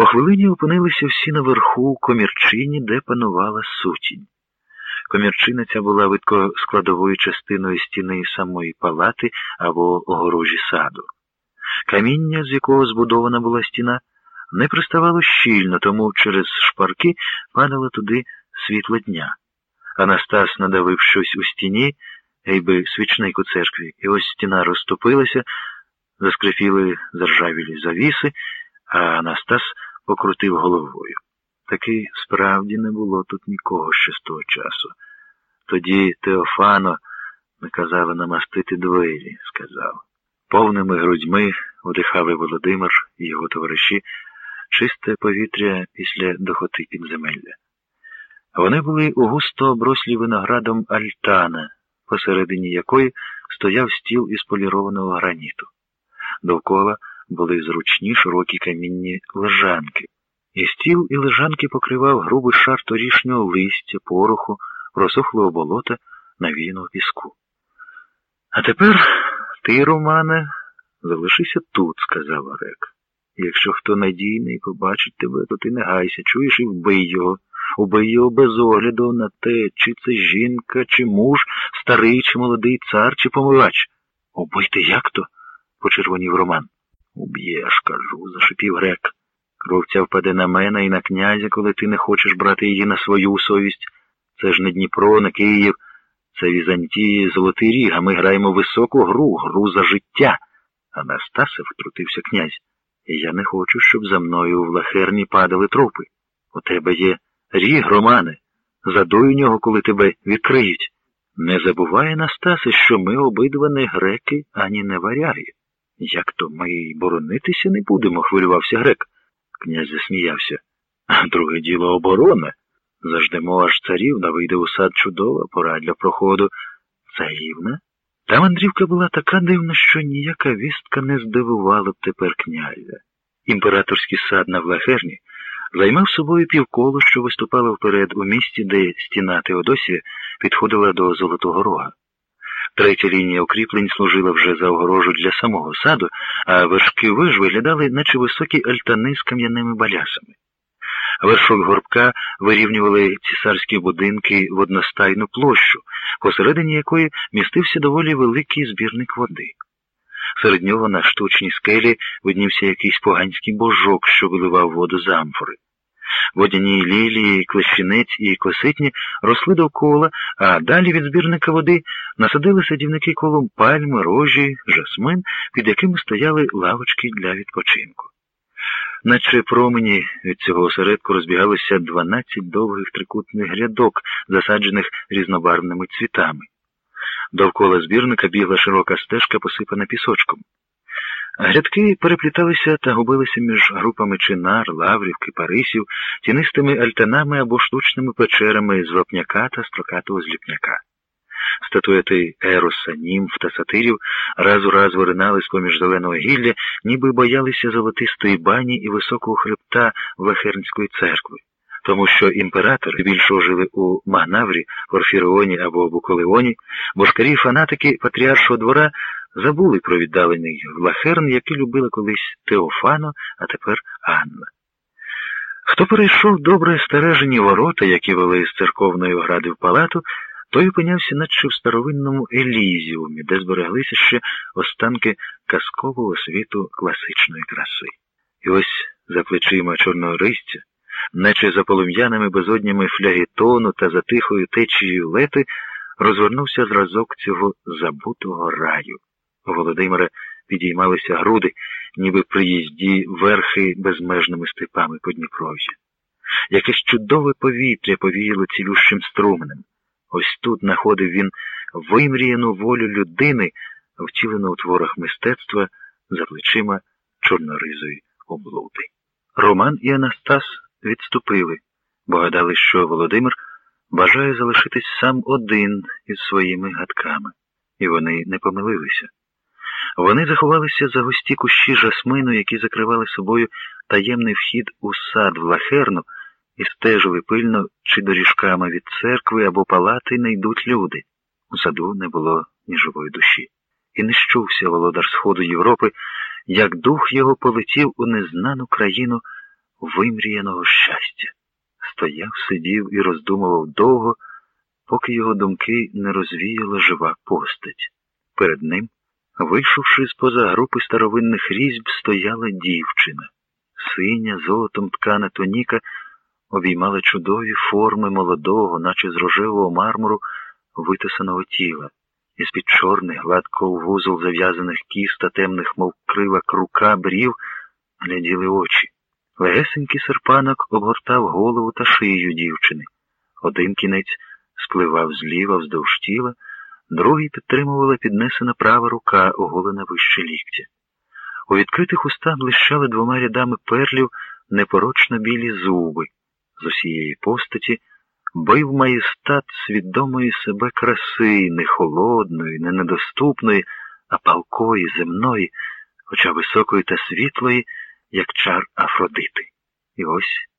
По хвилині опинилися всі наверху комірчині, де панувала сутінь. Комірчина ця була видко складовою частиною стіни самої палати або огорожі саду. Каміння, з якого збудована була стіна, не приставало щільно, тому через шпарки падало туди світло дня. Анастас надавив щось у стіні, гейби свічник у церкві, і ось стіна розступилася, заскрипіли заржавілі завіси, а Анастас покрутив головою. Таки справді не було тут нікого ще з того часу. Тоді Теофано наказали намастити двері, сказав. Повними грудьми вдихали Володимир і його товариші чисте повітря після дохоти підземелля. Вони були у густо оброслі виноградом альтана, посередині якої стояв стіл із полірованого граніту. Довкола були зручні широкі камінні лежанки, і стіл і лежанки покривав грубий шар торішнього листя, пороху, просохлого болота, навіяного піску. А тепер ти, Романе, залишися тут, сказав Грек. Якщо хто надійний побачить тебе, то ти не гайся, чуєш і вбий його. Убий його без огляду на те, чи це жінка, чи муж, старий, чи молодий цар, чи помивач. Убити як то? почервонів Роман. Уб'єш, кажу, зашипів грек. Кровця впаде на мене і на князя, коли ти не хочеш брати її на свою совість. Це ж не Дніпро, не Київ, це Візантії, Золотий Ріг, а ми граємо високу гру, гру за життя. Анастасе, втрутився князь. Я не хочу, щоб за мною в лахерні падали трупи. У тебе є ріг, Романе. Задуй нього, коли тебе відкриють. Не забувай, Анастасе, що ми обидва не греки, ані не варяги. Як то ми й боронитися не будемо, хвилювався грек. Князь засміявся. А друге діло оборона. Заждемо аж царівна, вийде у сад чудова, пора для проходу. Царівна? Та мандрівка була така дивна, що ніяка вістка не здивувала б тепер князя. Імператорський сад на Влахерні займав собою півколо, що виступало вперед у місті, де стіна Теодосія підходила до Золотого Рога. Третя лінія укріплень служила вже за огорожу для самого саду, а вершки виж виглядали, наче високі альтани з кам'яними балясами. Вершок горбка вирівнювали цісарські будинки в одностайну площу, посередині якої містився доволі великий збірник води. Серед нього на штучній скелі виднівся якийсь поганський божок, що виливав воду з амфори. Водяні лілії, клещинець і коситні росли довкола, а далі від збірника води насадили садівники колом пальми, рожі, жасмин, під якими стояли лавочки для відпочинку. Наче промені від цього осередку розбігалися 12 довгих трикутних грядок, засаджених різнобарвними цвітами. Довкола збірника бігла широка стежка, посипана пісочком. Грядки перепліталися та губилися між групами чинар, лаврів, кипарисів, тінистими альтанами або штучними печерами з вапняка та строкатого зліпняка. Статуети Ероса, німф та сатирів раз у раз виринали з поміж зеленого гілля, ніби боялися золотистої бані і високого хребта Влахернської церкви, тому що імператори більшого жили у Магнаврі, Порфіріоні або Буколеоні, бошкарі фанатики патріаршого двора забули про віддалений Влахерн, який любила колись Теофано, а тепер Анна. Хто перейшов добре стережені ворота, які вели з церковної огради в палату, той опинявся наче в старовинному Елізіумі, де збереглися ще останки казкового світу класичної краси. І ось за плечима чорного ристя, наче за полум'яними безоднями флягітону та за тихою течією лети, розвернувся зразок цього забутого раю. У Володимира підіймалися груди, ніби при їзді верхи безмежними степами по Дніпров'я. Якесь чудове повітря повіяло цілющим струменем. Ось тут знаходив він вимріяну волю людини, втілену у творах мистецтва за плечима чорноризої облуди. Роман і Анастас відступили, бо гадали, що Володимир бажає залишитись сам один із своїми гадками, і вони не помилилися. Вони заховалися за густі кущі жасмину, які закривали собою таємний вхід у сад в лахерну, і стежили пильно, чи доріжками від церкви або палати не йдуть люди. У саду не було ні живої душі. І не щувся володар Сходу Європи, як дух його полетів у незнану країну вимріяного щастя. Стояв, сидів і роздумував довго, поки його думки не розвіяла жива постать. Перед ним, вийшовши з поза групи старовинних різьб, стояла дівчина. Синя, золотом ткана тоніка обіймала чудові форми молодого, наче з рожевого мармуру, витисаного тіла. Із під чорних, гладко вузол зав'язаних кіст та темних, мов крила крука брів, гляділи очі. Легесенький серпанок обгортав голову та шию дівчини. Один кінець спливав зліва вздовж тіла, другий підтримувала піднесена права рука, оголена вище ліктя. У відкритих устах блищали двома рядами перлів непорочно білі зуби. З усієї постаті бив маєстат свідомої себе краси, не холодної, не недоступної, а палкої, земної, хоча високої та світлої, як чар Афродити. І ось